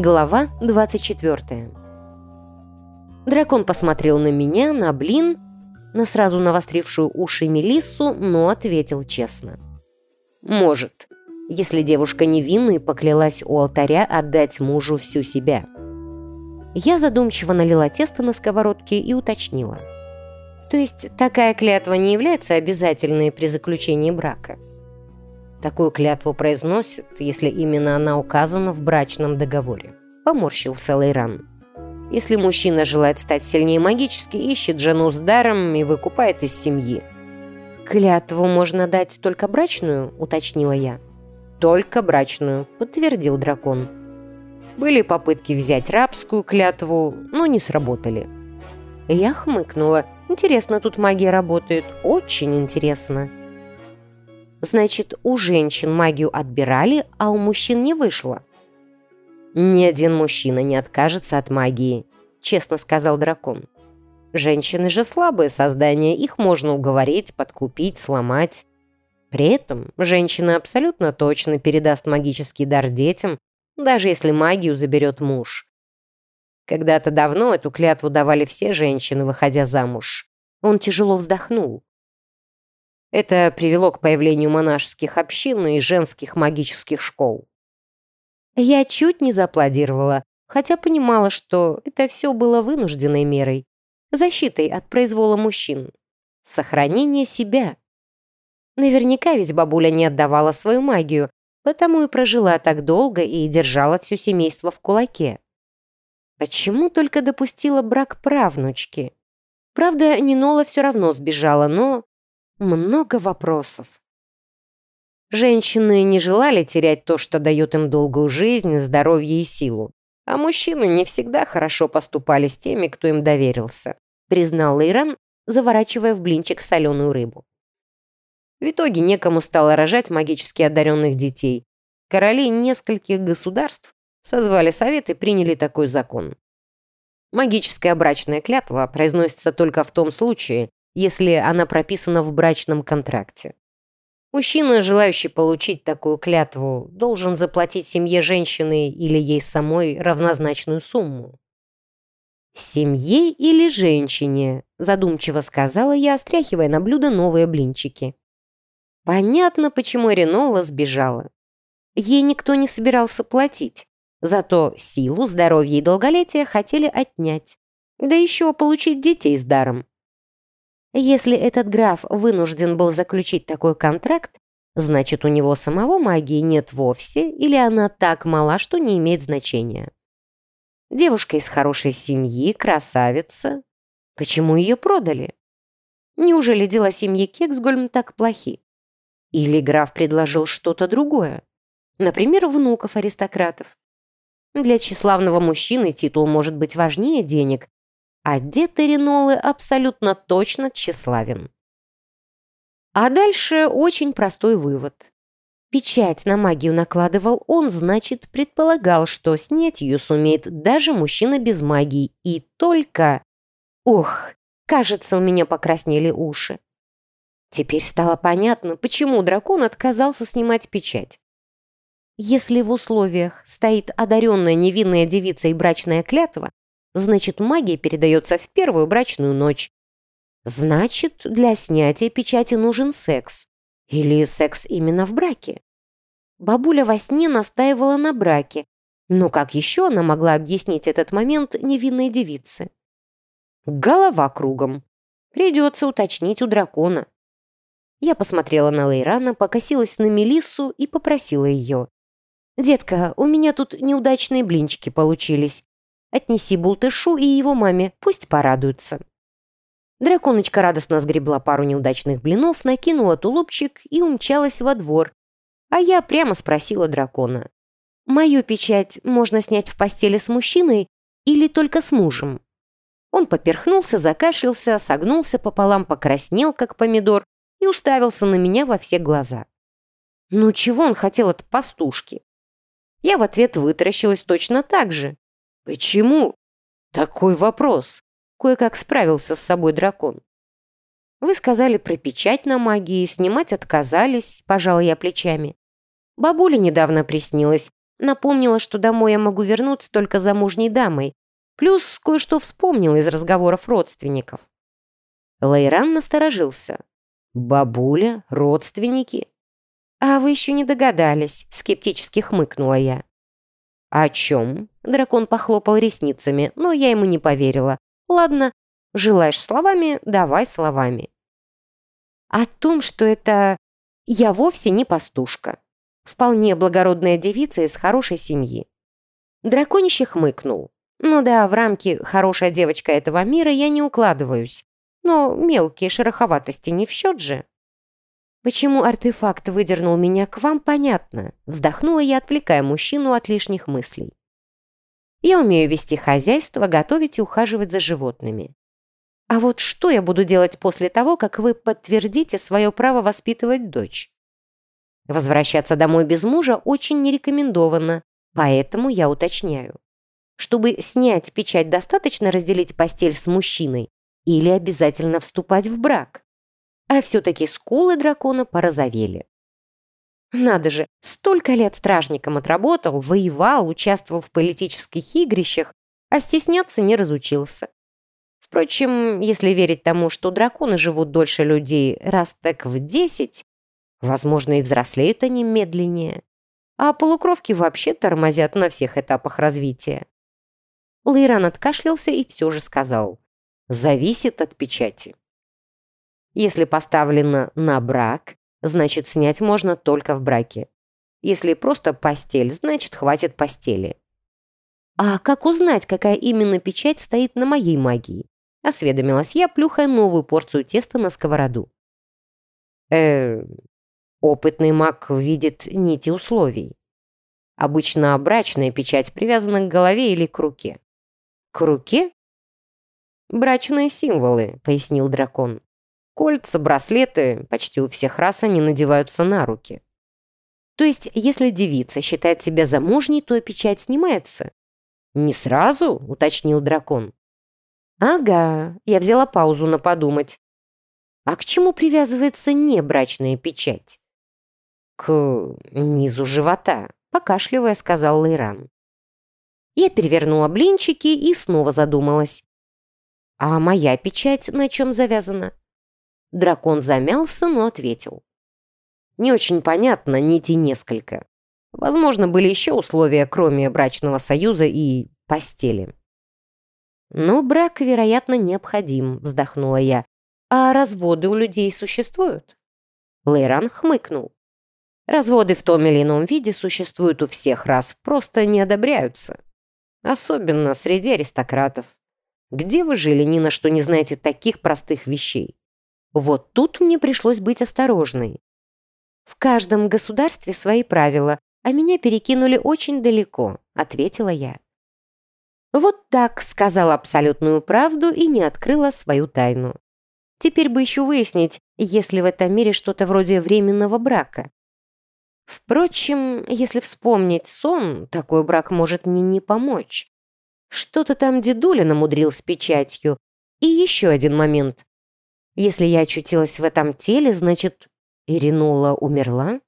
Глава 24 Дракон посмотрел на меня, на блин, на сразу навострившую уши Мелиссу, но ответил честно. «Может, если девушка невинна и поклялась у алтаря отдать мужу всю себя». Я задумчиво налила тесто на сковородке и уточнила. «То есть такая клятва не является обязательной при заключении брака?» Такую клятву произносят, если именно она указана в брачном договоре. Поморщился Лейран. Если мужчина желает стать сильнее магически, ищет жену с даром и выкупает из семьи. «Клятву можно дать только брачную?» – уточнила я. «Только брачную», – подтвердил дракон. Были попытки взять рабскую клятву, но не сработали. Я хмыкнула. Интересно тут магия работает. Очень интересно. Значит, у женщин магию отбирали, а у мужчин не вышло. «Ни один мужчина не откажется от магии», — честно сказал дракон. «Женщины же слабые создания, их можно уговорить, подкупить, сломать. При этом женщина абсолютно точно передаст магический дар детям, даже если магию заберет муж. Когда-то давно эту клятву давали все женщины, выходя замуж. Он тяжело вздохнул. Это привело к появлению монашеских общин и женских магических школ. Я чуть не зааплодировала, хотя понимала, что это все было вынужденной мерой, защитой от произвола мужчин, сохранение себя. Наверняка ведь бабуля не отдавала свою магию, потому и прожила так долго и держала все семейство в кулаке. Почему только допустила брак правнучки? Правда, Нинола все равно сбежала, но много вопросов. Женщины не желали терять то, что дает им долгую жизнь, здоровье и силу. А мужчины не всегда хорошо поступали с теми, кто им доверился, признал Лейран, заворачивая в блинчик соленую рыбу. В итоге некому стало рожать магически одаренных детей. Короли нескольких государств созвали совет и приняли такой закон. Магическая брачная клятва произносится только в том случае, если она прописана в брачном контракте. Мужчина, желающий получить такую клятву, должен заплатить семье женщины или ей самой равнозначную сумму. «Семье или женщине?» – задумчиво сказала я, стряхивая на блюдо новые блинчики. Понятно, почему Ренола сбежала. Ей никто не собирался платить. Зато силу, здоровье и долголетие хотели отнять. Да еще получить детей с даром. Если этот граф вынужден был заключить такой контракт, значит, у него самого магии нет вовсе, или она так мала, что не имеет значения. Девушка из хорошей семьи, красавица. Почему ее продали? Неужели дела семьи Кексгольм так плохи? Или граф предложил что-то другое? Например, внуков аристократов. Для тщеславного мужчины титул может быть важнее денег, а дед Иринолы абсолютно точно тщеславен. А дальше очень простой вывод. Печать на магию накладывал он, значит, предполагал, что снять ее сумеет даже мужчина без магии. И только... Ох, кажется, у меня покраснели уши. Теперь стало понятно, почему дракон отказался снимать печать. Если в условиях стоит одаренная невинная девица и брачная клятва, значит магия передается в первую брачную ночь. Значит, для снятия печати нужен секс. Или секс именно в браке. Бабуля во сне настаивала на браке, но как еще она могла объяснить этот момент невинной девице? Голова кругом. Придется уточнить у дракона. Я посмотрела на Лейрана, покосилась на Мелиссу и попросила ее. «Детка, у меня тут неудачные блинчики получились. Отнеси Бултышу и его маме, пусть порадуются». Драконочка радостно сгребла пару неудачных блинов, накинула тулупчик и умчалась во двор. А я прямо спросила дракона. «Мою печать можно снять в постели с мужчиной или только с мужем?» Он поперхнулся, закашлялся, согнулся пополам, покраснел, как помидор, и уставился на меня во все глаза. Ну чего он хотел от пастушки? Я в ответ вытаращилась точно так же. Почему? Такой вопрос. Кое-как справился с собой дракон. Вы сказали про печать на магии, снимать отказались, пожал я плечами. Бабуля недавно приснилась, Напомнила, что домой я могу вернуться только замужней дамой, плюс кое-что вспомнил из разговоров родственников. Лайран насторожился. «Бабуля? Родственники?» «А вы еще не догадались», — скептически хмыкнула я. «О чем?» — дракон похлопал ресницами, но я ему не поверила. «Ладно, желаешь словами, давай словами». «О том, что это... Я вовсе не пастушка. Вполне благородная девица из хорошей семьи». Драконище хмыкнул. «Ну да, в рамки «хорошая девочка этого мира» я не укладываюсь. Но мелкие шероховатости не в счет же». Почему артефакт выдернул меня к вам, понятно. Вздохнула я, отвлекая мужчину от лишних мыслей. Я умею вести хозяйство, готовить и ухаживать за животными. А вот что я буду делать после того, как вы подтвердите свое право воспитывать дочь? Возвращаться домой без мужа очень не рекомендовано, поэтому я уточняю. Чтобы снять печать, достаточно разделить постель с мужчиной или обязательно вступать в брак? А все-таки скулы дракона порозовели. Надо же, столько лет стражником отработал, воевал, участвовал в политических игрищах, а стесняться не разучился. Впрочем, если верить тому, что драконы живут дольше людей раз так в десять, возможно, и взрослеют они медленнее, а полукровки вообще тормозят на всех этапах развития. Лейран откашлялся и все же сказал, зависит от печати. Если поставлено на брак, значит снять можно только в браке. Если просто постель, значит хватит постели. А как узнать, какая именно печать стоит на моей магии? Осведомилась я, плюхая новую порцию теста на сковороду. Э, опытный маг видит нити условий. Обычно брачная печать привязана к голове или к руке. К руке? Брачные символы, пояснил дракон. Кольца, браслеты, почти у всех рас они надеваются на руки. То есть, если девица считает себя замужней, то печать снимается? Не сразу, уточнил дракон. Ага, я взяла паузу на подумать. А к чему привязывается небрачная печать? К низу живота, покашливая, сказал Лейран. Я перевернула блинчики и снова задумалась. А моя печать на чем завязана? Дракон замялся, но ответил. Не очень понятно, нити несколько. Возможно, были еще условия, кроме брачного союза и постели. «Но брак, вероятно, необходим», — вздохнула я. «А разводы у людей существуют?» Лейран хмыкнул. «Разводы в том или ином виде существуют у всех раз, просто не одобряются. Особенно среди аристократов. Где вы жили, ни на что не знаете таких простых вещей? Вот тут мне пришлось быть осторожной. «В каждом государстве свои правила, а меня перекинули очень далеко», — ответила я. Вот так сказала абсолютную правду и не открыла свою тайну. Теперь бы еще выяснить, есть ли в этом мире что-то вроде временного брака. Впрочем, если вспомнить сон, такой брак может мне не помочь. Что-то там дедуля намудрил с печатью. И еще один момент. Если я очутилась в этом теле, значит, Иринула умерла?